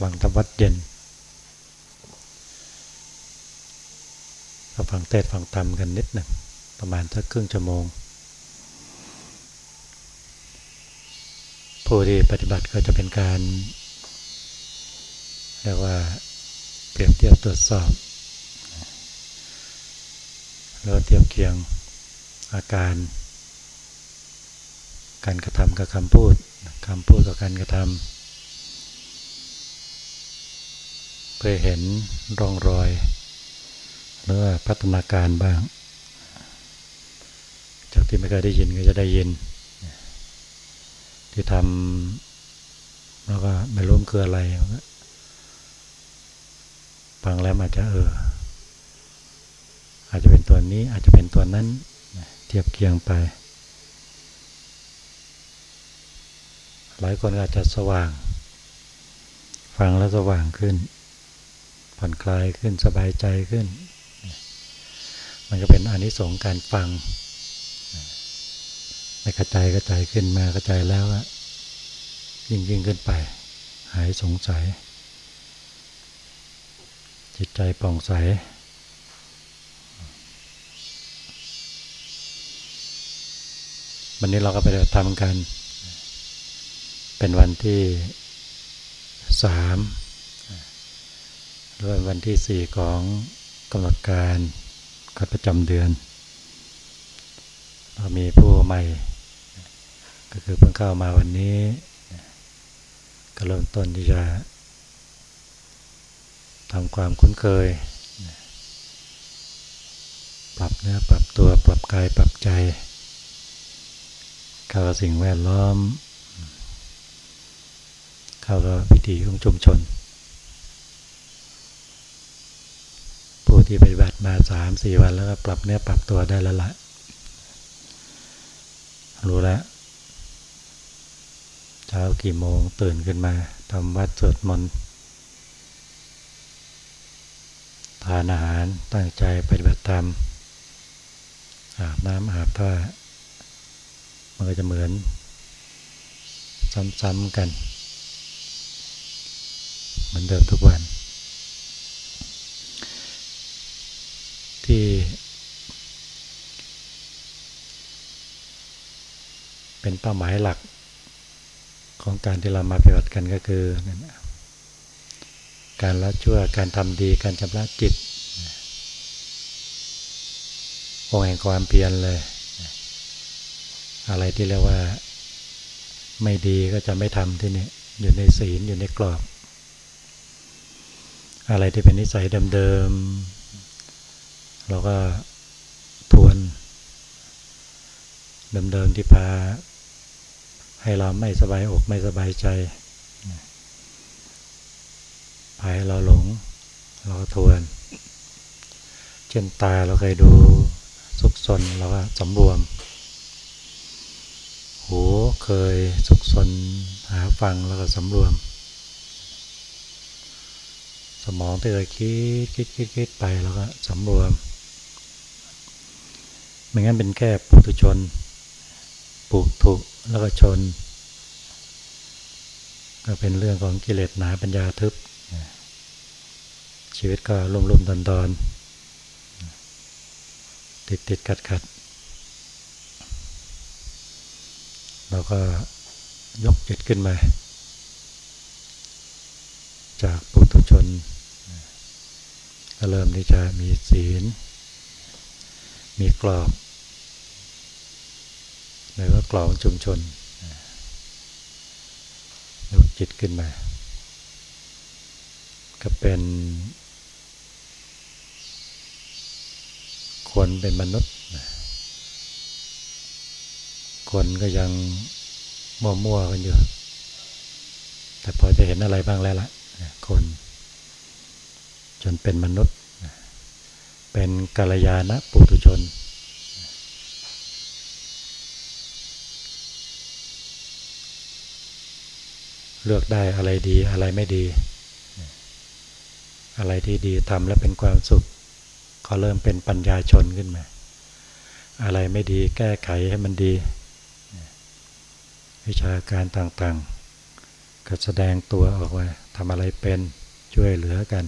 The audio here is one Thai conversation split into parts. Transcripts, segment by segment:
ฟังธรรมวัดเย็นก็ฟังเทศฟังธรรมกันนิดหนึ่งประมาณสักครึ่งชั่วโมง ผู้ที่ปฏิบัติก็จะเป็นการเรียกว่าเปรียบเทียบตรวจสอบแล้วเทียบเคียงอาการ การกระทำกับคำพูดคำพูดกับการกระทำ เพื่อเห็นร่องรอยหรือว่าพัฒนาการบ้าง จากที่ไม่เคยได้ยินก็จะได้ยิน ที่ทำแล้วก็ไม่รู้คืออะไรฟังแล้วอาจจะเออ อาจจะเป็นตัวนี้อาจจะเป็นตัวนั้น เทียบเคียงไป หลายคนอาจจะสว่าง ฟังแล้วสว่างขึ้น ผ่อนคลายขึ้นสบายใจขึ้น มันก็เป็นอนิสงส์การฟังไม่กระจายกระจายขึ้นมากระจายแล้วอะยิ่งยิ่งขึ้นไป หายสงสัย จิตใจป่องใสวันนี้เราก็ไปทำกัน เป็นวันที่สาม หรือวันที่สี่ของกำหนดการกัดประจำเดือน เรามีผู้ใหม่ ก็คือเพิ่งเข้ามาวันนี้ ก็เริ่มต้นที่จะทำความคุ้นเคย ปรับเนื้อปรับตัวปรับกายปรับใจ เข้ากับสิ่งแวดล้อม เข้ากับวิถีของชุมชน ผู้ที่ปฏิบัติมาสามสี่วันแล้วก็ปรับเนื้อปรับตัวได้แล้วละรู้แล้วเช้ากี่โมงตื่นขึ้นมาทำวัดสวดมนต์ทานอาหารตั้งใจปฏิบัติธรรมอาบน้ำอาบท่ามันก็จะเหมือน ซ้ำๆกัน เหมือนเดิมทุกวัน ที่ เป็นเป้าหมายหลักของการที่เรามาปฏิบัติกันก็คือการละชั่วการทำดีการชำระจิตองแห่งความเพียรเลย อะไรที่เรียกว่าไม่ดีก็จะไม่ทำที่นี่อยู่ในศีลอยู่ในกรอบ อะไรที่เป็นนิสัยเดิมๆ เราก็ทวนเดิมๆที่พา ให้เราไม่สบายอกไม่สบายใจพาให้เราหลง เราก็ทวน เช่นตาเราเคยดูสุขสนเราก็สำรวม หูเคยสุขสนหาฟังแล้วก็สำรวม สมองที่เคยคิดคิดคิดคิดไปแล้วก็สำรวม ไม่งั้นเป็นแค่ปุถุชน ปุถุแล้วก็ชน ก็เป็นเรื่องของกิเลสหนาปัญญาทึบ ชีวิตก็ลุ่มลุ่มดอนดอนติดติดขัดขัดเราก็ยกจิตขึ้นมา จากปุถุชนก็เริ่มที่จะมีศีล มีกรอบ แล้วก็กรอบชุมชนยกจิตขึ้นมา ก็เป็นคนเป็นมนุษย์ คนก็ยังมั่วๆกันอยู่ แต่พอจะเห็นอะไรบ้างแล้วล่ะ คน จนเป็นมนุษย์ เป็นกาลยานะปุถุชน เลือกได้อะไรดีอะไรไม่ดี อะไรที่ดีทำแล้วเป็นความสุขก็เริ่มเป็นปัญญาชนขึ้นมา อะไรไม่ดีแก้ไขให้มันดี วิชาการต่างๆ ก็แสดงตัวออกมาทำอะไรเป็นช่วยเหลือกัน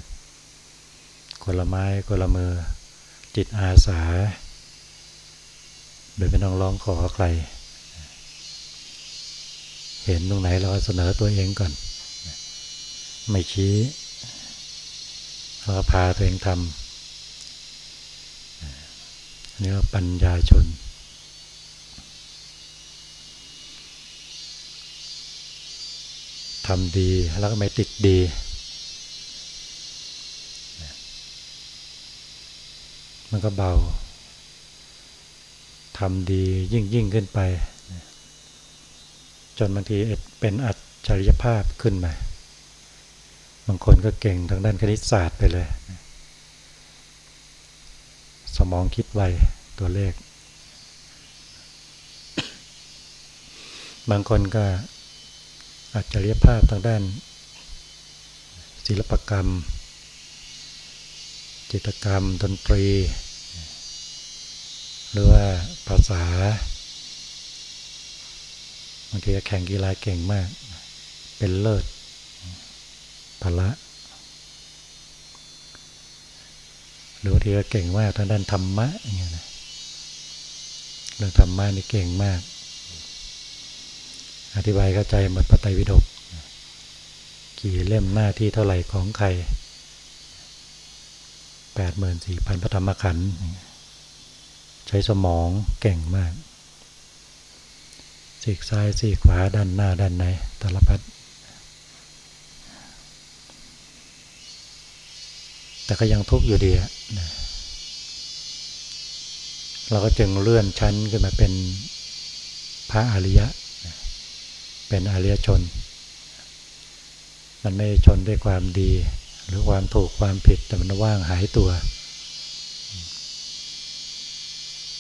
คนละไม้คนละมือจิตอาสาโดยไม่ต้องร้องขอใคร เห็นตรงไหนเราก็เสนอตัวเองก่อน ไม่ชี้เราพาตัวเองทำนี่ว่าปัญญาชน ทำดีแล้วก็ไม่ติดดีมันก็เบา ทำดียิ่งยิ่งขึ้นไป จนบางทีเป็นอัจฉริยภาพขึ้นมา บางคนก็เก่งทางด้านคณิตศาสตร์ไปเลย สมองคิดไวตัวเลข บางคนก็อัจฉริยภาพทางด้าน ศิลปกรรม จิตกรรม ดนตรี หรือว่าภาษา บางทีแข่งกีฬาเก่งมาก เป็นเลิศพละหรือบางทีก็เก่งมากทางด้านธรรมะอย่างเงี้ยนะเรื่องธรรมะนี่เก่งมาก อธิบายเข้าใจหมดพระไตรปิฎกกี่เล่มหน้าที่เท่าไหร่ของใครแปดหมื่นสี่พันพระธรรมขันธ์ใช้สมองเก่งมาก สีกซ้ายสีกขวาด้านหน้าด้านในตลพัดแต่ก็ยังทุกข์อยู่ดีนะเราก็จึงเลื่อนชั้นขึ้นมาเป็นพระอริยะ เป็นอริยชน มันไม่ชนด้วยความดี หรือความถูกความผิดแต่มันว่างหายตัว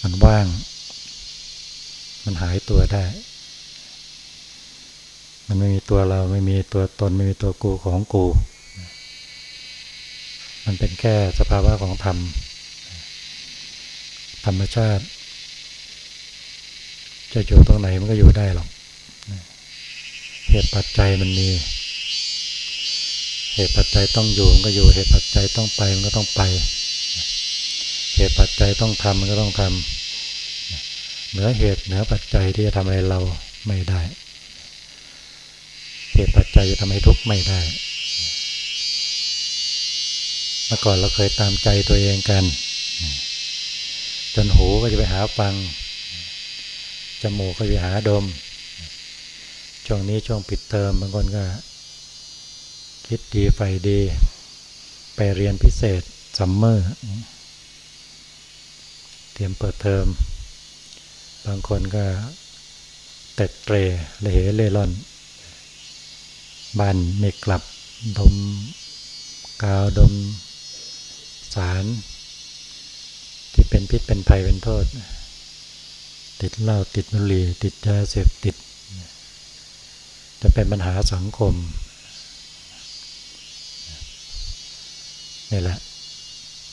มันว่าง มันหายตัวได้ มันไม่มีตัวเราไม่มีตัวตน ไม่มีตัวกูของกู มันเป็นแค่สภาวะของธรรม ธรรมชาติ จะอยู่ตรงไหนมันก็อยู่ได้หรอกเหตุปัจจัยมันมี เหตุปัจจัยต้องอยู่มันก็อยู่ เหตุปัจจัยต้องไปมันก็ต้องไป เหตุปัจจัยต้องทำมันก็ต้องทำเหนือเหตุเหนือปัจจัยที่จะทำอะไรเราไม่ได้ เหตุปัจจัยจะทำให้ทุกข์ไม่ได้ เมื่อก่อนเราเคยตามใจตัวเองกัน จนหูก็จะไปหาฟัง จมูกก็จะไปหาดม ช่วงนี้ช่วงปิดเทอมบางคนก็ คิดดีไฟดี ไปเรียนพิเศษซัมเมอร์ เตรียมเปิดเทอม บางคนก็เต็ดเตรเลเหเล่ร่อน บ้านไม่กลับดมกาวดมสาร ที่เป็นพิษเป็นภัยเป็นโทษ ติดเหล้าติดบุหรี่ติดยาเสพติด จะเป็นปัญหาสังคมนี่แหละ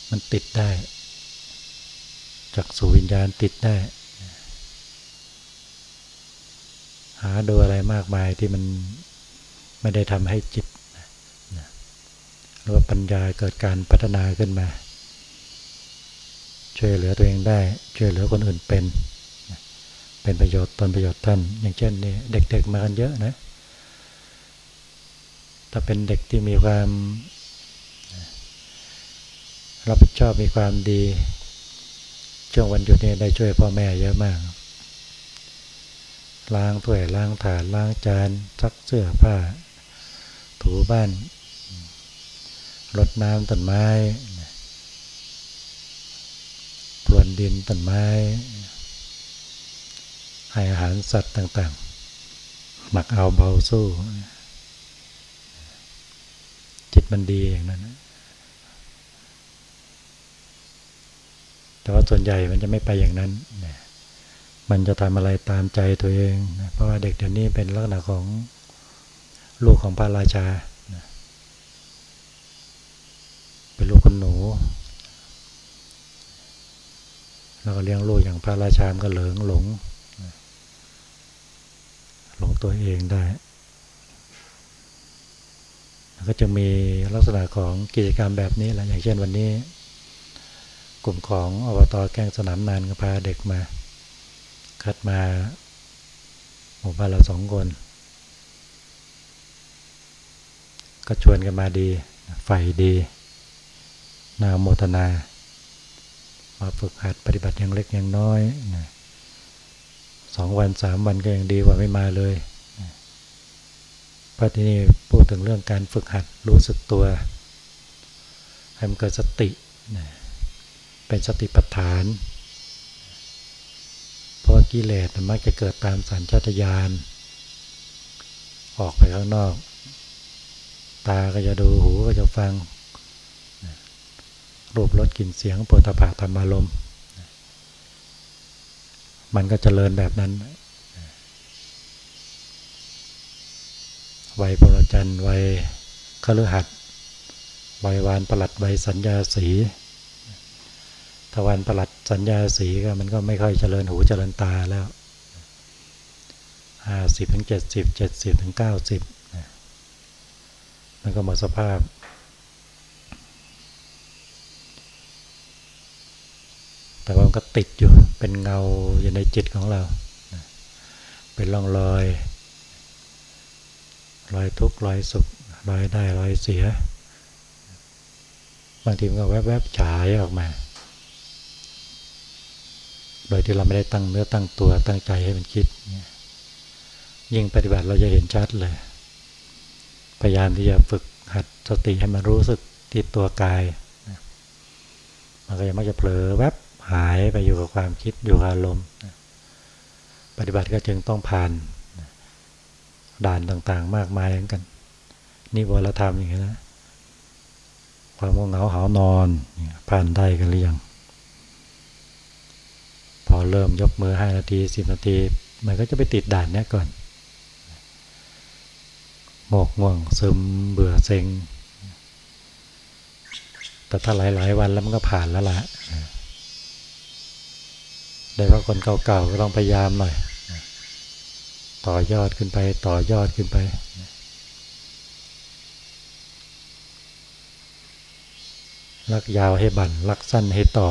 มันติดได้ จากสู่วิญญาณติดได้ หาดูอะไรมากมายที่มัน ไม่ได้ทำให้จิตหรือว่าปัญญาเกิดการพัฒนาขึ้นมา ช่วยเหลือตัวเองได้ ช่วยเหลือคนอื่นเป็น เป็นประโยชน์ตนประโยชน์ท่าน อย่างเช่นนี่เด็กๆมากันเยอะนะ ถ้าเป็นเด็กที่มีความรับผิดชอบมีความดีช่วงวันหยุดนี้ได้ช่วยพ่อแม่เยอะมาก ล้างถ้วยล้างถาดล้างจานซักเสื้อผ้า ถูบ้านรดน้ำต้นไม้พรวนดินต้นไม้ ให้อาหารสัตว์ต่าง ๆ หมักเอาเบาสู้ จิตมันดีอย่างนั้น แต่ว่าส่วนใหญ่มันจะไม่ไปอย่างนั้น มันจะทำอะไรตามใจตัวเอง เพราะว่าเด็กเดี๋ยวนี้เป็นลักษณะของ ลูกของพระราชา เป็นลูกคนหนู แล้วก็เลี้ยงลูกอย่างพระราชามก็เหลิงหลง หลงตัวเองได้ ก็จะมีลักษณะของกิจกรรมแบบนี้แหละอย่างเช่นวันนี้ กลุ่มของอบตแกงสนามนานก็พาเด็กมา คัดมาหมู่บ้านเราสองคน ก็ชวนกันมาดีใฝ่ดีนาโมทนา มาฝึกหัดปฏิบัติอย่างเล็กอย่างน้อยสองวันสามวันก็ยังดีกว่าไม่มาเลยพระที่นี่พูดถึงเรื่องการฝึกหัดรู้สึกตัวให้มันเกิดสติเป็นสติปัฏฐาน เพราะกิเลสมันมักจะเกิดตามสัญชาตญาณออกไปข้างนอก ตาก็จะดูหูก็จะฟังรูปรสกลิ่นเสียงปุถะธรรมารมมันก็จเจริญแบบนั้นวัยพลจันทร์วัยคฤหัสวัยวานประหลัดวัยสัญญาสีทวารประหลัดสัญญาสีก็มันก็ไม่ค่อยเจริญหูเจริญตาแล้วห้าสิบถึงเจ็ดสิบเจ็ดสิบถึงเก้าสิบ มันก็หมดสภาพ แต่ว่ามันก็ติดอยู่ เป็นเงาอยู่ในจิตของเรา เป็นร่องรอย รอยทุกข์รอยสุข รอยได้รอยเสีย บางทีมันก็แวบๆฉายออกมา โดยที่เราไม่ได้ตั้งเนื้อตั้งตัวตั้งใจให้มันคิด ยิ่งปฏิบัติเราจะเห็นชัดเลย พยายามที่จะฝึกหัดสติให้มันรู้สึกที่ตัวกาย มันก็ยังมักจะเผลอแวบหายไปอยู่กับความคิดอยู่กับอารมณ์ปฏิบัติก็จึงต้องผ่านด่านต่างๆ มากมายเหมือนกัน นี่วรธรรมอย่างนี้นะความง่วงเหงาหานอน ผ่านได้กันหรือยังพอเริ่มยกมือห้านาทีสิบนาที มันก็จะไปติดด่านนี้ก่อน หมกง่วงซึมเบื่อเซ็ง แต่ถ้าหลาย ๆ วันแล้วมันก็ผ่านแล้วล่ะโดยเฉพาะคนเก่าๆก็ต้องพยายามหน่อยต่อยอดขึ้นไป ต่อยอดขึ้นไป ลักยาวให้บันลักสั้นให้ต่อ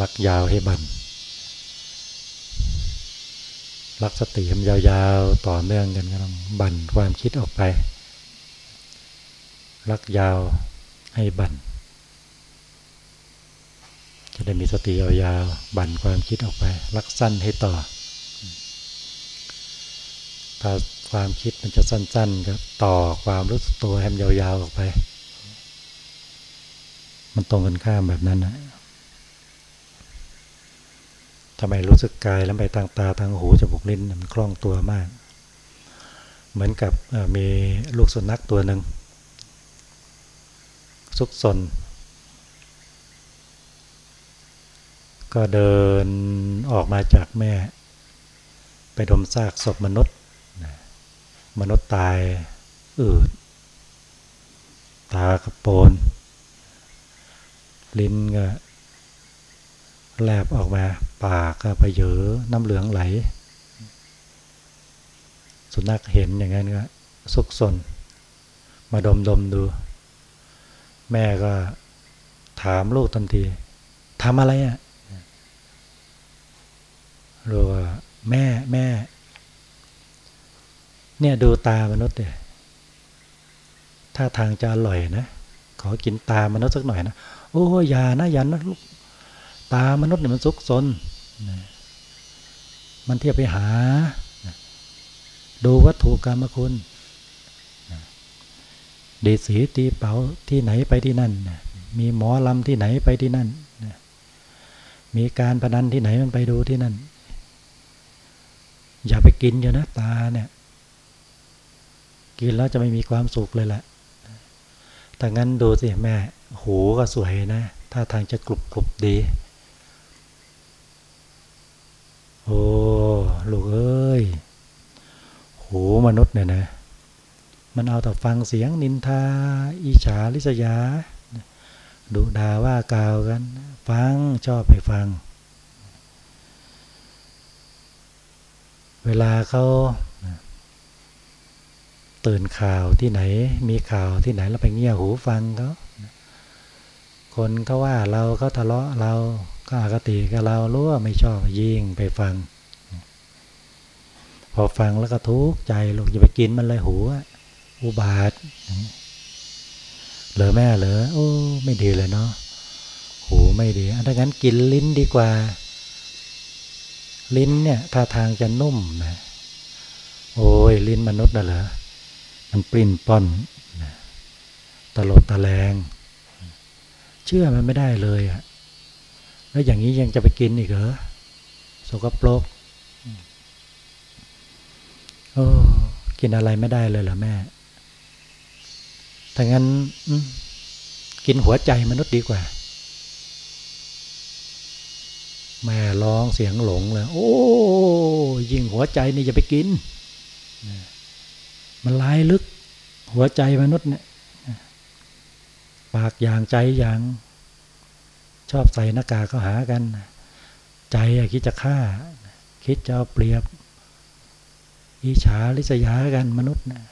ลักยาวให้บัน ลักสติมยาวๆต่อเนื่องกันก็ต้องบั่นความคิดออกไปลักยาวให้บั่นจะได้มีสติยาวๆบั่นความคิดออกไป รักสั้นให้ต่อ ถ้าความคิดมันจะสั้นๆก็ต่อความรู้สึกตัวให้มันยาวๆออกไป มันตรงกันข้ามแบบนั้นนะ ทำไมรู้สึกกายแล้วไปทางตาทางหูจมูกลิ้นมันคล่องตัวมาก เหมือนกับมีลูกสุนัขตัวหนึ่งซุกซนก็เดินออกมาจากแม่ ไปดมซากศพมนุษย์ มนุษย์ตายอืดตากระโปน ลิ้นก็ แลบออกมา ปากก็ไปเยอน้ำเหลืองไหล สุนัขเห็นอย่างนั้นก็สุกสน มาดมดมดู แม่ก็ถามลูกทันทีทำอะไรอะรู้ว่าแม่แม่ เนี่ยดูตามนุษย์เนี่ยถ้าทางจะอร่อยนะ ขอกินตามนุษย์สักหน่อยนะ โอ้ยานะยันนะลูก ตามนุษย์เนี่ยมันซุกซนมันเทียบไปหา ดูวัตถุกรรมคุณดีสีตีเป๋าที่ไหนไปที่นั่น มีหมอลำที่ไหนไปที่นั่น มีการพนันที่ไหนมันไปดูที่นั่น อย่าไปกินอยู่นะตาเนี่ย กินแล้วจะไม่มีความสุขเลยแหละแต่งั้นดูสิแม่ หูก็สวยนะ ถ้าทางจะกรุบกรุบดี โอ้ลูกเอ้ยหูมนุษย์เนี่ยนะ มันเอาแต่ฟังเสียงนินทา อิจฉาริษยาดูด่าว่ากล่าวกัน ฟังชอบไปฟังตตื่นข่าวที่ไหน มีข่าวที่ไหนเราไปเงี่ยหูฟังเขาคนเขาว่าเราเขาทะเลาะเรา ก็อคติกับเรารู้ว่าไม่ชอบยิงไปฟัง พอฟังแล้วก็ทุกข์ใจลูกอย่าไปกินมันเลยหูอุบาทเหลือแม่เหลือโอ้ไม่ดีเลยเนาะหูไม่ดีถ้างั้นกินลิ้นดีกว่า ลิ้นเนี่ยท่าทางจะนุ่มนะโอ้ยลิ้นมนุษย์น่ะเหรอมันปริ้นป้อนตลดตะแลง เชื่อมันไม่ได้เลยอะ แล้วอย่างนี้ยังจะไปกินอีกเหรอสกปรกโอ้กินอะไรไม่ได้เลยเหรอแม่ถ้างั้นกินหัวใจมนุษย์ดีกว่า แม่ร้องเสียงหลงเลย โอ้ยิงหัวใจนี่จะไปกิน มันลายลึก หัวใจมนุษย์เนี่ยปากอย่างใจอย่าง ชอบใส่หน้ากากเขาหากัน ใจคิดจะฆ่า คิดจะเอาเปรียบ อิจฉาริษยากันมนุษย์นะ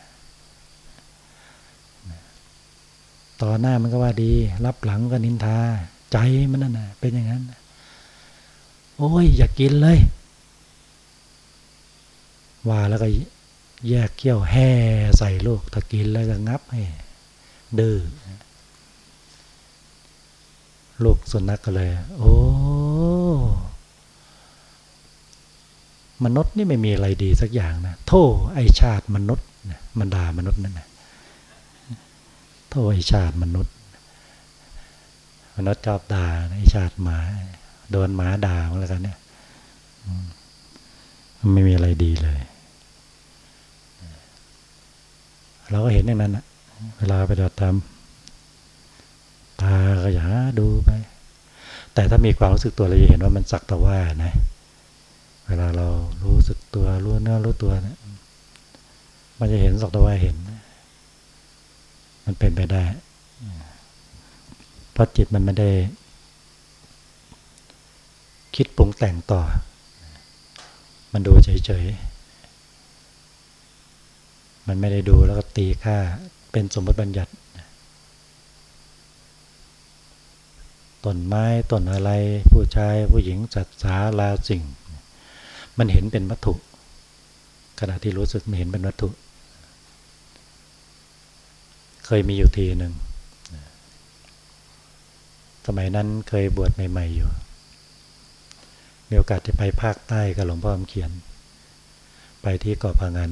ต่อหน้ามันก็ว่าดี รับหลังก็นินทา ใจมันนั่นน่ะเป็นอย่างนั้น โอ้ย อย่ากกินเลย ว่าแล้วก็แยกเขี้ยวแห่ใส่ลูกถ้ากินแล้วก็งับให้ดื้อ ลูกสุนัขก็เลย โอ้ มนุษย์นี่ไม่มีอะไรดีสักอย่างนะ โทษไอชาติมนุษย์มันด่ามนุษย์นั่นนะโทษไอชาติมนุษย์ มนุษย์ชอบด่าไอชาติหมา โดนหมาด่าแล้วกันเนี่ยมันไม่มีอะไรดีเลย เราก็เห็นอย่างนั้นนะเวลาไปดอดทำ ตาก็อย่าดูไป แต่ถ้ามีความรู้สึกตัวเราจะเห็นว่ามันสักแต่ว่านะ เวลาเรารู้สึกตัวรู้เนื้อรู้ตัวเนะมันจะเห็นสักแต่ว่าเห็น มันเป็นไปได้ เพราะจิตมันไม่ได้ คิดปรุงแต่งต่อ มันดูเฉยๆ มันไม่ได้ดูแล้วก็ตีค่าเป็นสมมติบัญญัติ ต้นไม้ต้นอะไร ผู้ชายผู้หญิงจัดสาลาสิ่ง มันเห็นเป็นวัตถุ ขณะที่รู้สึกไม่เห็นเป็นวัตถุ เคยมีอยู่ทีหนึ่งสมัยนั้นเคยบวชใหม่ ๆ อยู่ มีโอกาสที่ไปภาคใต้กับหลวงพ่อคำเขียน ไปที่เกาะพังัน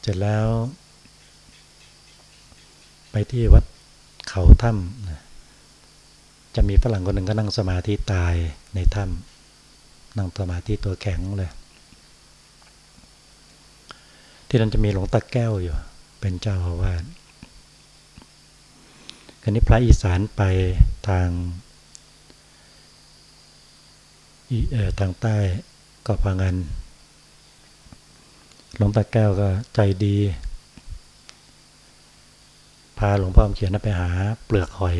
เสร็จแล้ว ไปที่วัด เขาถ้ำจะมีฝรั่งคนหนึ่งก็นั่งสมาธิตายในถ้ำนั่งสมาธิตัวแข็งเลย ที่นั่นจะมีหลวงตาแก้วอยู่ เป็นเจ้าอาวาสคันนี้พระอีสานไปทางทางใต้ก็พังันหลวงตาแก้วก็ใจดี พาหลวงพ่อเขียนไปหา เปลือกหอย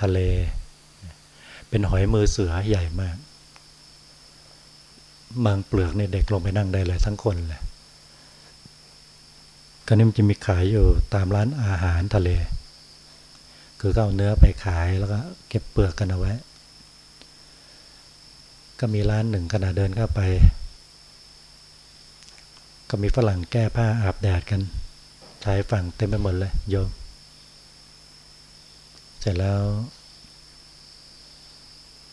ทะเล เป็นหอยมือเสือใหญ่มาก บางเปลือกเนี่ยเด็กลงไปนั่งได้เลยทั้งคนเลยก็นี่มันจะมีขายอยู่ตามร้านอาหารทะเล คือก็เอาเนื้อไปขายแล้วก็เก็บเปลือกกันเอาไว้ ก็มีร้านหนึ่งขณะเดินเข้าไป ก็มีฝรั่งแก้ผ้าอาบแดดกัน ชายฝั่งเต็มไปหมดเลยโยม เสร็จแล้ว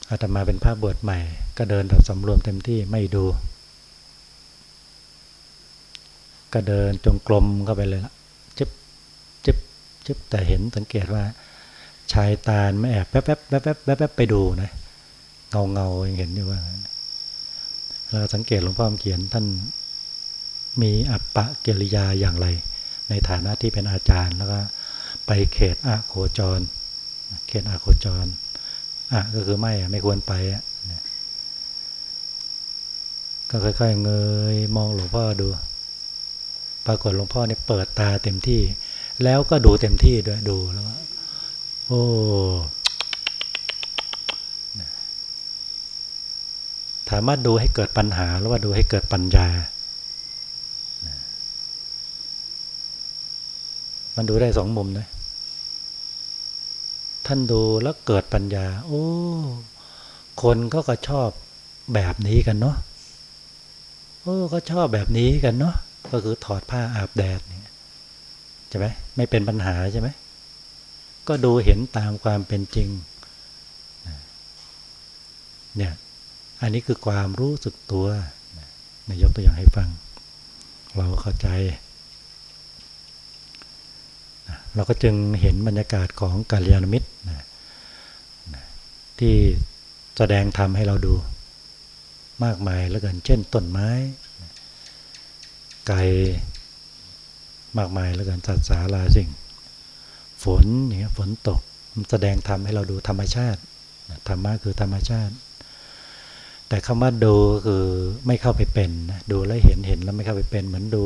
อาตมาเป็นภาพบวชใหม่ ก็เดินแบบสำรวมเต็มที่ไม่ดู ก็เดินจงกลมเข้าไปเลยละจิบจิบจิบแต่เห็นสังเกตว่า ชายตาไม่แอบแป๊บแป๊บแป๊บแป๊บแป๊บไปดูนะเงาเงายังเห็นอยู่ว่าเราสังเกตหลวงพ่อเขียนท่านมีอัปปะกิริยาอย่างไร ในฐานะที่เป็นอาจารย์แล้วก็ไปเขตอะโคจร เขตอะโคจรอะก็คือไม่ไม่ควรไปก็ค่อยๆเงยมองหลวงพ่อดู ปรากฏหลวงพ่อเนี่ยเปิดตาเต็มที่ แล้วก็ดูเต็มที่ด้วยดูแล้วโอ้ถามว่าดูให้เกิดปัญหาหรือว่าดูให้เกิดปัญญา มันดูได้สองมุมนะท่านดูแล้วเกิดปัญญา โอ้ คนก็ก็ชอบแบบนี้กันเนาะโอ้ก็ชอบแบบนี้กันเนาะก็คือถอดผ้าอาบแดดเนี่ยใช่ไหมไม่เป็นปัญหาใช่ไหมก็ดูเห็นตามความเป็นจริงเนี่ยอันนี้คือความรู้สึกตัวนายกตัวอย่างให้ฟัง เราเข้าใจ เราก็จึงเห็นบรรยากาศของกาลยานมิตรที่แสดงธรรมให้เราดู มากมายแล้วกันเช่นต้นไม้ ไก่มากมายแล้วกันสัตว์สาราสิ่ง ฝนอย่างเงี้ยฝนตกแสดงธรรมให้เราดูธรรมชาติธรรมะคือธรรมชาติ แต่คำว่าดูคือไม่เข้าไปเป็นนะดูแล้วเห็นเห็นแล้วไม่เข้าไปเป็น เหมือนดู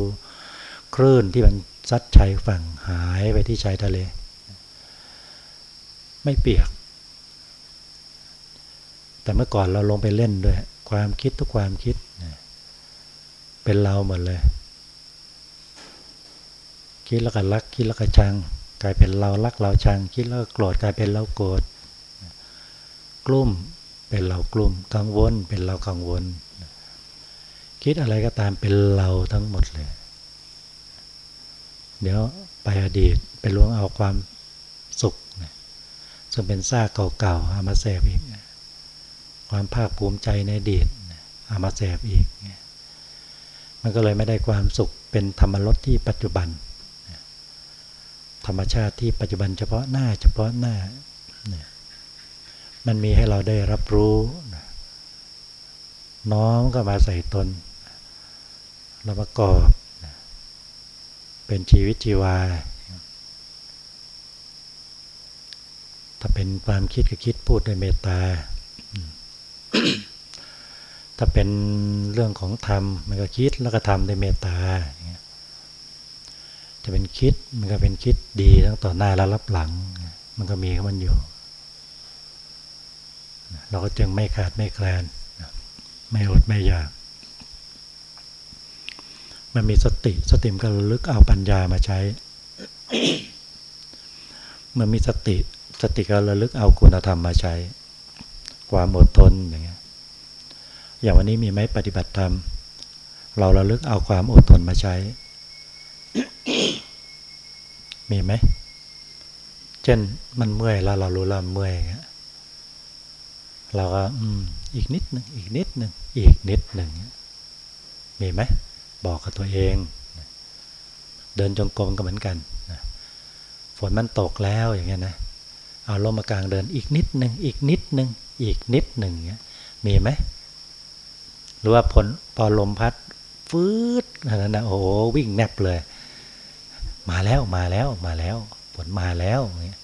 คลื่นที่มันซัดชายฝั่งหายไปที่ชายทะเล ไม่เปียก แต่เมื่อก่อนเราลงไปเล่นด้วย ความคิดทุกความคิด เป็นเราหมดเลย คิดแล้วก็รัก คิดแล้วก็ชัง กลายเป็นเรารักเราชัง คิดแล้วก็โกรธกลายเป็นเราโกรธกลุ้มเป็นเรากลุ่มกังวลเป็นเรากังวล คิดอะไรก็ตามเป็นเราทั้งหมดเลย เดี๋ยวไปอดีตไปล้วงเอาความสุขซึ่งเป็นซากเก่าๆเอามาแสบอีกความภาคภูมิใจในอดีตเอามาแสบอีกมันก็เลยไม่ได้ความสุขเป็นธรรมรสที่ปัจจุบันธรรมชาติที่ปัจจุบันเฉพาะหน้าเฉพาะหน้ามันมีให้เราได้รับรู้น้อมก็มาใส่ตนเราประกอบ เป็นชีวิตชีวา ถ้าเป็นความคิดก็คิดพูดด้วยเมตตา ถ้าเป็นเรื่องของธรรมมันก็คิดแล้วก็ทำด้วยเมตตาจะเป็นคิดมันก็เป็นคิดดีทั้งต่อหน้าและรับหลัง มันก็มีของมันอยู่ เราก็จึงไม่ขาดไม่แคลนไม่อดไม่อยาก มันมีสติสติมก็ลึกเอาปัญญามาใช้มื่อมีสติสติก็ระลึกเอาคุณธรรมมาใช้ ความอดทนอย่างเงี้ยอย่างวันนี้มีไหมปฏิบัติธรรม เราระลึกเอาความอดทนมาใช้ มีไหมเช่นมันเมื่อยแล้วเรารู้แล้วเมื่อยเงี้ยเราก็อืมอีกนิดหนึ่งอีกนิดหนึ่งอีกนิดหนึ่งมีไหม บอกกับตัวเอง เดินจงกรมก็เหมือนกันฝนมันตกแล้วอย่างเงี้ยนะเอาลมมากลางเดินอีกนิดหนึ่งอีกนิดหนึ่งอีกนิดหนึ่งเงี้ยมีไหมหรือว่าผลพอลมพัดฟืดนั่นนะโอ้วิ่งแนบเลย มาแล้วมาแล้วมาแล้วฝนมาแล้วเงี้ย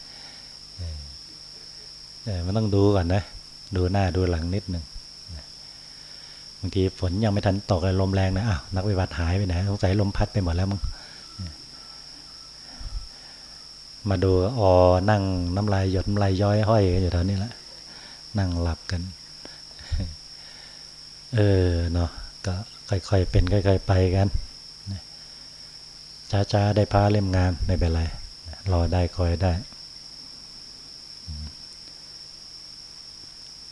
มันต้องดูก่อนนะ ดูหน้าดูหลังนิดหนึ่ง บางทีฝนยังไม่ทันตกเลยลมแรงนะอ้าวนักวิบัติหายไปไหนสงสัยลมพัดไปหมดแล้วมึงมาดูอ๋อนั่งน้ำลายหยดน้ำลายย้อยห้อยอยู่แถวนี้แหละนั่งหลับกัน เออเนาะก็ค่อยๆเป็นค่อยๆไปกันช้าๆได้พาเล่มงามไม่เป็นไรรอได้คอยได้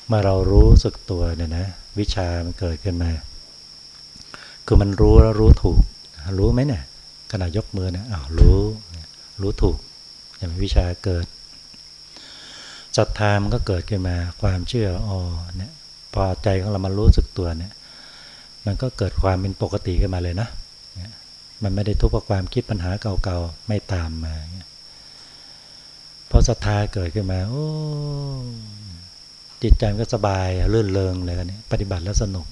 มื่อเรารู้สึกตัวเนี่ยนะ วิชามันเกิดขึ้นมา คือมันรู้แล้วรู้ถูก รู้ไหมเนี่ยขณะยกมือเนี่ยอ้าวรู้ รู้ถูกอย่างวิชาเกิดศรัทธามันก็เกิดขึ้นมา ความเชื่ออ๋อเนี่ยพอใจของเรามารู้สึกตัวเนี่ย มันก็เกิดความเป็นปกติขึ้นมาเลยนะมันไม่ได้ทุกข์เพราะความคิดปัญหาเก่าๆไม่ตามมาพอศรัทธาเกิดขึ้นมา โอ้ จิตใจมันก็สบายลื่นเลงเลยกันนี้ปฏิบัติแล้วสนุก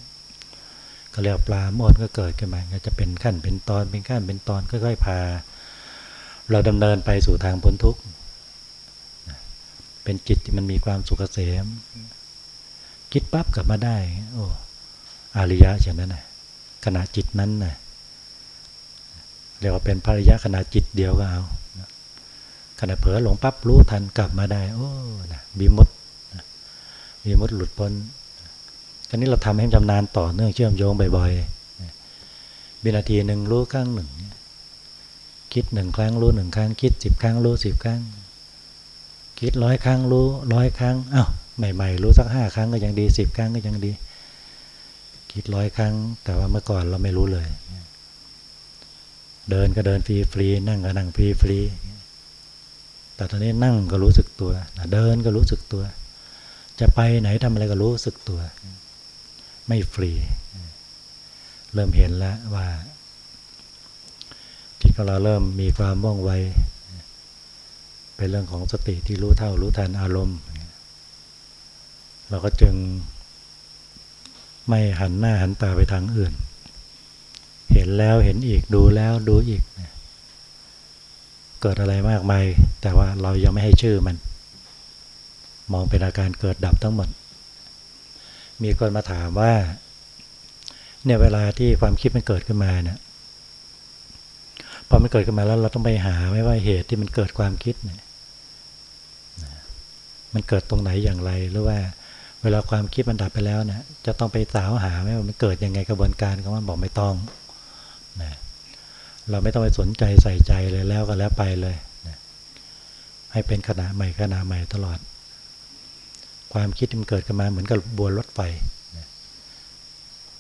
ก็เรียกปลาโมดก็เกิดขึ้นมาก็จะเป็นขั้นเป็นตอนเป็นขั้นเป็นตอนค่อยๆพา เราดำเนินไปสู่ทางพ้นทุกข์เป็นจิตที่มันมีความสุขเกษมคิดปั๊บกลับมาได้ โอ้อาริยะเช่นนั้นนะขณะจิตนั้นนะเรียกว่าเป็นภริยะขณะจิตเดียวก็เอาขณะเผลอหลงปั๊บรู้ทันกลับมาได้ โอ้นะบิมุต มีมุดหลุดพ้นคราวนี้เราทำให้จำนานต่อเนื่องเชื่อมโยงบ่อยๆวินาทีหนึ่งรู้ครั้งหนึ่ง คิดหนึ่งครั้งรู้หนึ่งครั้ง คิดสิบครั้งรู้สิบครั้ง คิดร้อยครั้งรู้ร้อยครั้งอา้าวใหม่ ๆ รู้สักห้าครั้งก็ยังดีสิบครั้งก็ยังดี คิดร้อยครั้ง แต่ว่าเมื่อก่อนเราไม่รู้เลย เดินก็เดินฟรีๆนั่งก็นั่งฟรีๆแต่ตอนนี้นั่งก็รู้สึกตัว เดินก็รู้สึกตัว จะไปไหนทำอะไรก็รู้สึกตัว ไม่ฟรี เริ่มเห็นแล้วว่าที่เราเริ่มมีความว่องไว เป็นเรื่องของสติที่รู้เท่ารู้ทันอารมณ์ เราก็จึงไม่หันหน้าหันตาไปทางอื่น เห็นแล้วเห็นอีกดูแล้วดูอีก เกิดอะไรมากมาย แต่ว่าเรายังไม่ให้ชื่อมัน มองเป็นอาการเกิดดับทั้งหมด มีคนมาถามว่าเนี่ยเวลาที่ความคิดมันเกิดขึ้นมาเนี่ยพอมันเกิดขึ้นมาแล้วเราต้องไปหาไม่ว่าเหตุที่มันเกิดความคิดเนี่ยมันเกิดตรงไหนอย่างไรหรือว่า เวลาความคิดมันดับไปแล้วเนี่ยจะต้องไปสาวหาไหมว่ามันเกิดยังไงกระบวนการของมันบอกไม่ต้องนะเราไม่ต้องไปสนใจใส่ใจเลยแล้วก็แล้วไปเลยนะให้เป็นขณะใหม่ขณะใหม่ตลอด ความคิดมันเกิดขึ้นมาเหมือนกับบัวรถไฟ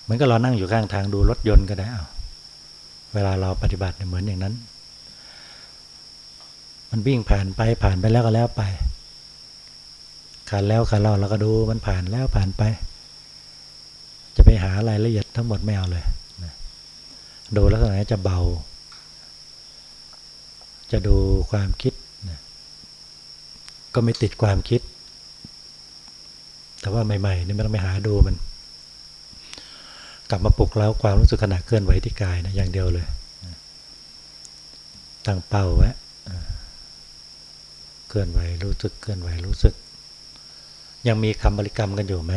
เหมือนกับเรานั่งอยู่ข้างทางดูรถยนต์ก็ได้เอาเวลาเราปฏิบัติเหมือนอย่างนั้น มันวิ่งผ่านไปผ่านไปแล้วก็แล้วไปขันแล้วขันเราเราก็ดูมันผ่านแล้วผ่านไป จะไปหารายละเอียดทั้งหมดไม่เอาเลยดูลักษณะจะเบา จะดูความคิด ก็ไม่ติดความคิด แต่ว่าใหม่ๆนี่ไม่ต้องไปหาดูมัน กลับมาปลุกแล้วความรู้สึกขณะเคลื่อนไหวที่กายนะอย่างเดียวเลยตั้งเป้าไว้เคลื่อนไหวรู้สึกเคลื่อนไหวรู้สึก ยังมีคำบริกรรมกันอยู่ไหม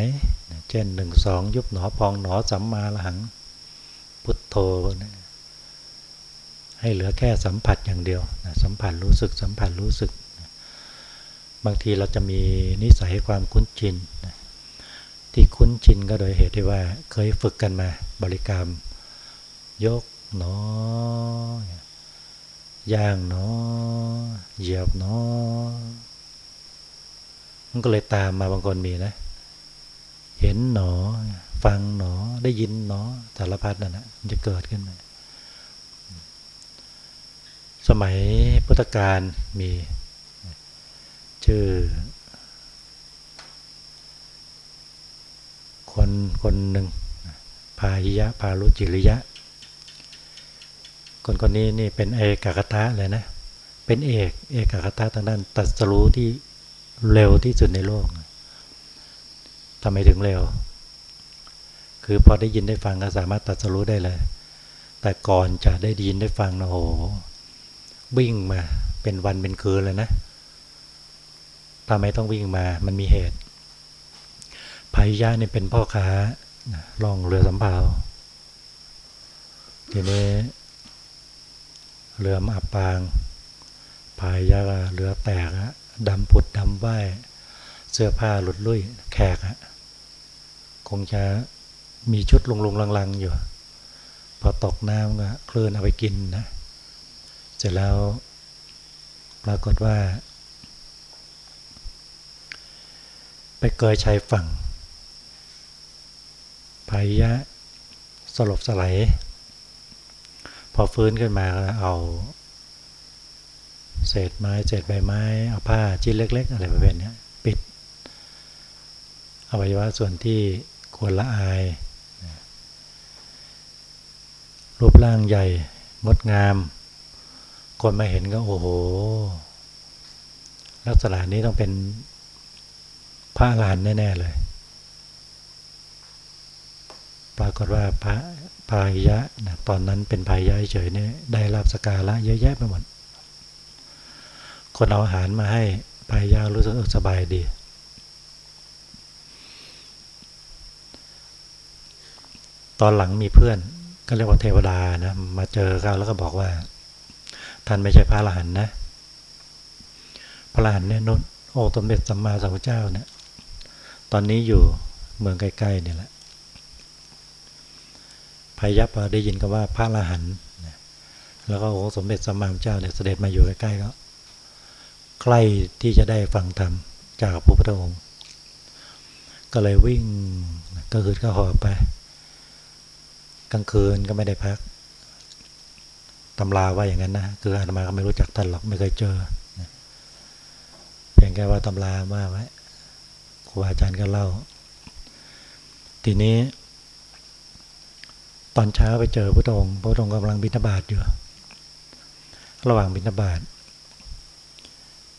เช่นหนึ่งสองยุบหนอพองหนอสัมมาละหัง พุทโธให้เหลือแค่สัมผัสอย่างเดียวสัมผัสรู้สึกสัมผัสรู้สึก บางทีเราจะมีนิสัยความคุ้นชินที่คุ้นชินก็โดยเหตุที่ว่าเคยฝึกกันมา บริกรรม ยกหนอย่างหนอเหยียบหนอมันก็เลยตามมาบางคนมีนะ เห็นหนอ ฟังหนอได้ยินหนอสารพัดนั่นนะมันจะเกิดขึ้นมาสมัยพุทธกาลมี ชื่อ คนคนหนึ่งพาหิยะพาลุจิริยะ คนคนนี้นี่เป็นเอกกตะเลยนะ เป็นเอกเอกกตะทางด้านตัดสรู้ที่เร็วที่สุดในโลกทำไมถึงเร็ว คือพอได้ยินได้ฟังก็สามารถตัดสรู้ได้เลย แต่ก่อนจะได้ยินได้ฟังนะโหวิ่งมาเป็นวันเป็นคืนเลยนะ ทำไมต้องวิ่งมา มันมีเหตุภัยยะนี่เป็นพ่อค้าล่องเรือสำเภาทีนี้เรือมาอับปางพายยะเรือแตกดำผุดดำว่ายเสื้อผ้าหลุดลุ่ยแขกอะคงจะมีชุดลงลงลังๆอยู่ พอตกน้ำก็คลื่นเอาไปกินนะ เสร็จแล้วปรากฏว่า ไปเกยชายฝั่งพายะสลบสลายพอฟื้นขึ้นมาก็เอา เศษไม้เศษใบไม้เอาผ้าชิ้นเล็ก ๆ อะไรประเภทนี้ปิดอวัยวะส่วนที่ควรละอาย รูปร่างใหญ่ งดงาม คนมาเห็นก็โอ้โห ลักษณะนี้ต้องเป็น พระลานแน่ๆเลย ปรากฏว่าพระพายะนะตอนนั้นเป็นพายะเฉยเนี่ยได้รับสการะเยอะแยะไปหมด คนเอาอาหารมาให้พายะรู้สึกสบายดี ตอนหลังมีเพื่อนก็เรียกว่าเทวดานะมาเจอเขาแล้วก็บอกว่า ท่านไม่ใช่พระอรหันต์นะ พระอรหันต์เนี่ยนุ่นโอ้ตมเด็จสัมมาสัมพุทธเจ้าเนี่ย ตอนนี้อยู่เมืองใกล้ๆเนี่ยแหละพายัพได้ยินกันว่าพระละหันแล้วก็องค์สมเด็จสัมมาสัมพุทธเจ้าเนี่ยเสด็จมาอยู่ใกล้ๆก็ใกล้ที่จะได้ฟังธรรมจากพระพุทธองค์ ก็เลยวิ่งก็คือก็หอบไป กลางคืนก็ไม่ได้พักตำราว่าอย่างนั้นนะคืออาตมาก็ไม่รู้จักท่านหรอกไม่เคยเจอเพียงแค่ว่าตำราว่าไว้ รูอาจารย์ก็เล่า ทีนี้ ตอนเช้าไปเจอพระองค์พระองค์กำลังบิณฑบาตอยู่ ระหว่างบิณฑบาต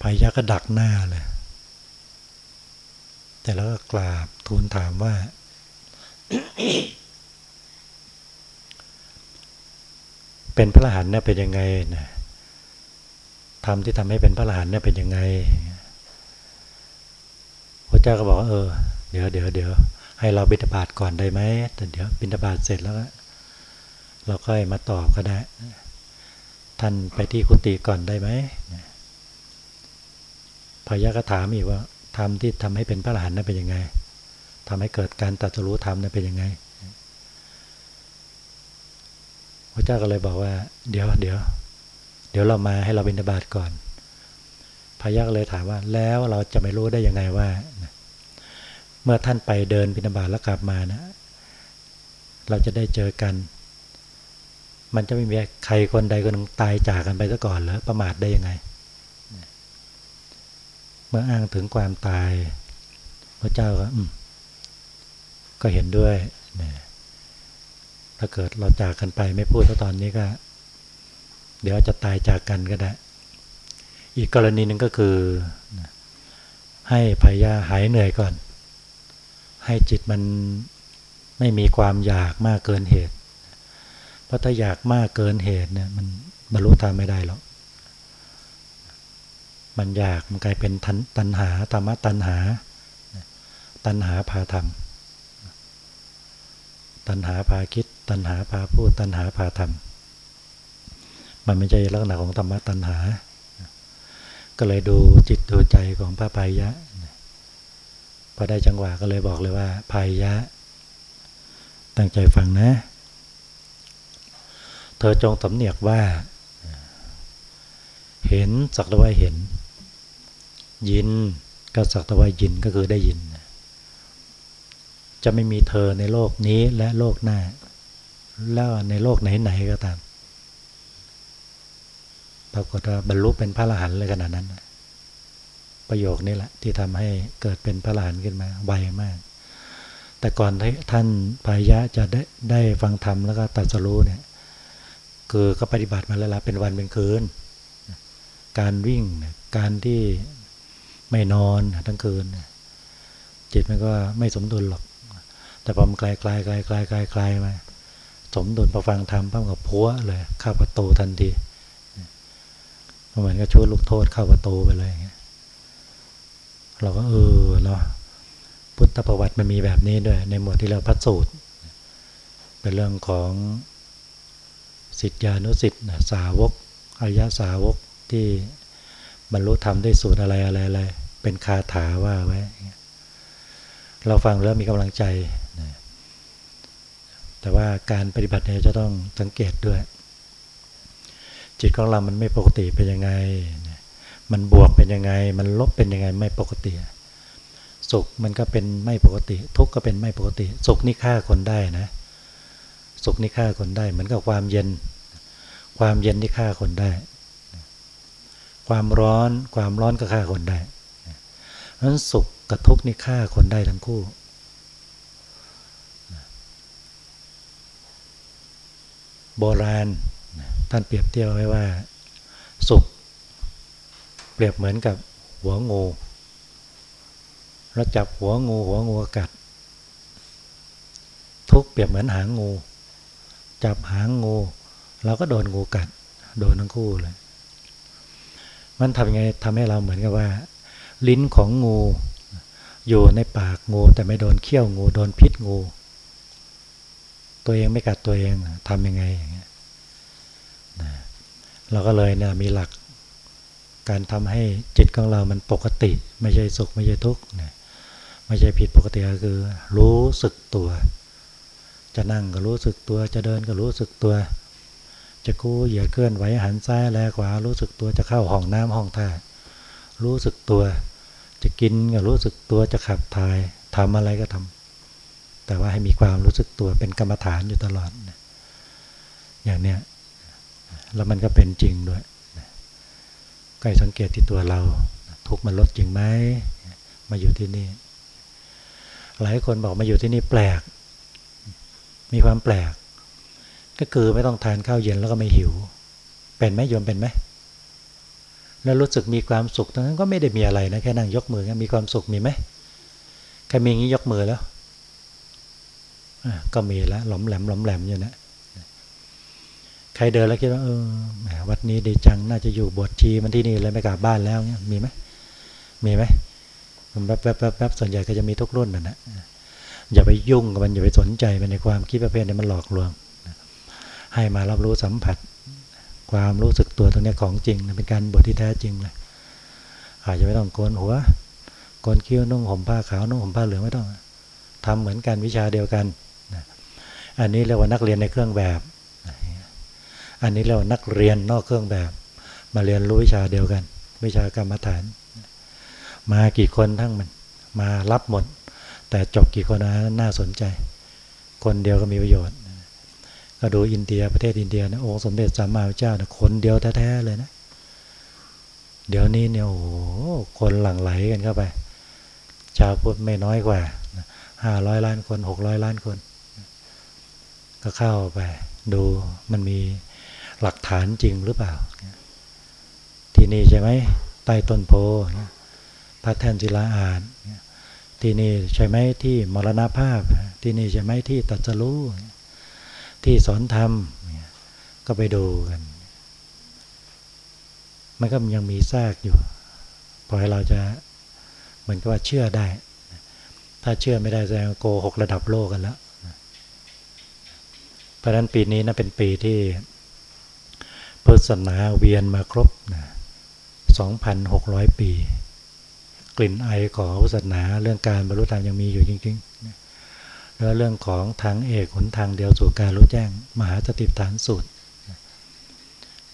พายักก็ดักหน้าเลย แต่แล้วก็กราบทูลถามว่า เป็นพระรหันต์เนี่ยเป็นยังไงนะทำที่ทำให้เป็นพระรหันต์เนี่ยเป็นยังไง เจ้าก็บอกว่าเออเดี๋ยวเดี๋ยวเดี๋ยวให้เราบิณฑบาตก่อนได้ไหมแต่เดี๋ยวบิณฑบาตเสร็จแล้วเราค่อยมาตอบก็ได้ ท่านไปที่กุฏิก่อนได้ไหมพายะก็ถามอีกว่าทำที่ทำให้เป็นพระอรหันต์นั้นเป็นยังไงทำให้เกิดการตัดสู้ธรรมนั้นเป็นยังไงพระเจ้าก็เลยบอกว่า เดี๋ยวเดี๋ยวเดี๋ยวเรามาให้เราบิณฑบาตก่อนพายักเลยถามว่าแล้วเราจะไม่รู้ได้ยังไงว่าเมื่อท่านไปเดินบิณฑบาตแล้วกลับมานะ เราจะได้เจอกัน มันจะไม่มีใครคนใดคนหนึ่งตายจากกันไปซะก่อนเหรอประมาทได้ยังไง เมื่ออ้างถึงความตาย พระเจ้าก็ก็เห็นด้วยนะถ้าเกิดเราจากกันไปไม่พูดตอนนี้ก็ เดี๋ยวจะตายจากกันก็ได้ อีกกรณีหนึ่งก็คือ ให้พยาหายเหนื่อยก่อน ให้จิตมันไม่มีความอยากมากเกินเหตุ เพราะถ้าอยากมากเกินเหตุเนี่ยมันบรรลุธรรมไม่ได้หรอก มันอยากมันกลายเป็นทันตัณหาธรรมะตัณหา ตัณหาพาธรรมตัณหาพาคิด ตัณหาพาพูด ตัณหาพาทำมันไม่ใช่ลักษณะของธรรมะตัณหา ก็เลยดูจิตดูใจของพระพายะ พอได้จังหวะก็เลยบอกเลยว่าพายะ ตั้งใจฟังนะ เธอจงสำเนียกว่า เห็นสักต่ว่าเห็น ยินก็สักต่ว่ายินก็คือได้ยิน จะไม่มีเธอในโลกนี้และโลกหน้า แล้วในโลกไหนๆก็ตาม ปรากฏว่าบรรลุเป็นพระอรหันต์เลยขนาดนั้น ประโยคนี้แหละที่ทำให้เกิดเป็นพระอรหันขึ้นมาไวมาก แต่ก่อนที่ท่านพายะจะได้ได้ฟังธรรมแล้วก็ตัดสรู้เนี่ยคือก็ปฏิบัติมาแล้วละเป็นวันเป็นคืน การวิ่งการที่ไม่นอนทั้งคืน จิตมันก็ไม่สมดุลหรอก แต่พอมันไกลไกลไกลไกลไกลไกลมาสมดุลประฟังธรรมปั้มกับพัวเลยเข้าประตูทันทีเหมือนกับช่วยลูกโทษเข้าประตูไปเลยเเราก็เออเนาะพุทธประวัติมันมีแบบนี้ด้วย ในหมวดที่เราพัดสูตร เป็นเรื่องของสิทธิานุสิทธิสาวกอริยสาวกที่บรรลุธรรมได้สูตรอะไรอะไรอะไรเป็นคาถาว่าไว้ เราฟังแล้วมีกำลังใจ แต่ว่าการปฏิบัติเนี่ยจะต้องสังเกตด้วย จิตของเรามันไม่ปกติเป็นยังไง มันบวกเป็นยังไง มันลบเป็นยังไงไม่ปกติ สุขมันก็เป็นไม่ปกติ ทุกข์ก็เป็นไม่ปกติ สุขนี่ฆ่าคนได้นะ สุขนี่ฆ่าคนได้ เหมือนกับความเย็น ความเย็นที่ฆ่าคนได้ ความร้อนความร้อนก็ฆ่าคนได้เพราะฉะนั้นสุขกับทุกข์นี่ฆ่าคนได้ทั้งคู่โบราณท่านเปรียบเทียบไว้ว่า สุข เปรียบเหมือนกับหัวงูเราจับหัวงูหัวงูกัด ทุกเปรียบเหมือนหางงู จับหางงูเราก็โดนงูกัด โดนทั้งคู่เลย มันทำยังไงทำให้เราเหมือนกับว่า ลิ้นของงูอยู่ในปากงูแต่ไม่โดนเขี้ยวงูโดนพิษงู ตัวเองไม่กัดตัวเองทำยังไงอย่างเงี้ยเราก็เลยเนี่ยมีหลัก การทำให้จิตของเรามันปกติ ไม่ใช่สุขไม่ใช่ทุกข์นะไม่ใช่ผิดปกติก็คือ รู้สึกตัว จะนั่งก็รู้สึกตัว จะเดินก็รู้สึกตัว จะกู้เหยียดเคลื่อนไหวหันซ้ายแลขวารู้สึกตัวจะเข้าห้องน้ำห้องท่ารู้สึกตัว จะกินก็รู้สึกตัวจะขับถ่ายทำอะไรก็ทำแต่ว่าให้มีความรู้สึกตัวเป็นกรรมฐานอยู่ตลอด อย่างเนี้ยแล้วมันก็เป็นจริงด้วย ก็ให้สังเกตที่ตัวเรา ทุกมันลดจริงไหมมาอยู่ที่นี่ หลายคนบอกมาอยู่ที่นี่แปลก มีความแปลก ก็คือไม่ต้องทานข้าวเย็นแล้วก็ไม่หิว เป็นไหมโยมเป็นไหมแล้วรู้สึกมีความสุขตรงนั้นก็ไม่ได้มีอะไรนะแค่นั่งยกมือมีความสุขมีไหมใครมีงี้ยกมือแล้วก็มีแล้วหลอมแหลมหลอมแหลมอยู่นะ ใครเดินแล้วคิดว่าเออวัดนี้ดีจังน่าจะอยู่บวชชีมันที่นี่เลยไม่กลับบ้านแล้วเนี่ยมีไหมมีไหมมันแป๊บแป๊บแป๊บส่วนใหญ่ก็จะมีทุกรุ่นนะนะอย่าไปยุ่งกับมันอย่าไปสนใจมันในความคิดประเภทนี้มันหลอกลวง ให้มารับรู้สัมผัส ความรู้สึกตัวตรงนี้ของจริงเป็นการบวชที่แท้จริงเลยอาจจะไม่ต้องโกนหัวโกนคิ้วนุ่งห่มผ้าขาวนุ่งห่มผ้าเหลืองไม่ต้องทำเหมือนกันวิชาเดียวกันอันนี้เรียกว่านักเรียนในเครื่องแบบ อันนี้เรานักเรียนนอกเครื่องแบบ มาเรียนรู้วิชาเดียวกัน วิชากรรมฐาน มากี่คนทั้งมัน มารับหมด แต่จบกี่คนนั้นน่าสนใจ คนเดียวก็มีประโยชน์ ก็ดูอินเดียประเทศอินเดียนะองค์สมเด็จสัมมาสัมพุทธเจ้านะคนเดียวแท้ๆเลยนะ เดี๋ยวนี้เนี่ยโอ้คนหลั่งไหลกันเข้าไป ชาวพุทธไม่น้อยกว่าห้าร้อยล้านคนหกร้อยล้านคน ก็เข้าไป ดูมันมี หลักฐานจริงหรือเปล่า ที่นี่ใช่ไหมใต้ต้นโพพระแท่นศิลาอาดที่นี่ใช่ไหมที่มรณภาพ ที่นี่ใช่ไหมที่ตัดสรู้ที่สอนธรรมก็ไปดูกัน มันก็ยังมีซากอยู่พอให้เราจะเหมือนกับว่าเชื่อได้ ถ้าเชื่อไม่ได้แสดงโกหกระดับโลกกันแล้ว เพราะนั้นปีนี้นะเป็นปีที่ พุทธศาสนาเวียนมาครบนะ2,600 ปี กลิ่นไอของพุทธศาสนาเรื่องการบรรลุธรรมยังมีอยู่จริงๆแล้วเรื่องของทางเอกหนทางเดียวสู่การรู้แจ้ง มหาสติปัฏฐานสูตร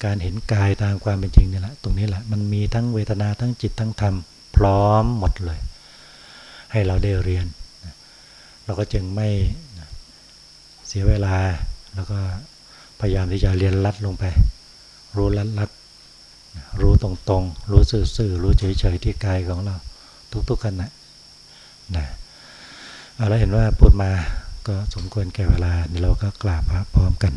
การเห็นกายตามความเป็นจริงนี่แหละตรงนี้แหละมันมีทั้งเวทนาทั้งจิตทั้งธรรม พร้อมหมดเลย ให้เราได้เรียน เราก็จึงไม่เสียเวลาแล้วก็พยายามที่จะเรียนรัดลงไป รู้ลัดลัดรู้ตรงๆ รู้สื่อๆ รู้เฉยๆ ที่กายของเรา ทุกๆขณะนะเอาแล้วเห็นว่าพูดมาก็สมควรแก่เวลาเราก็กราบพระพร้อมกัน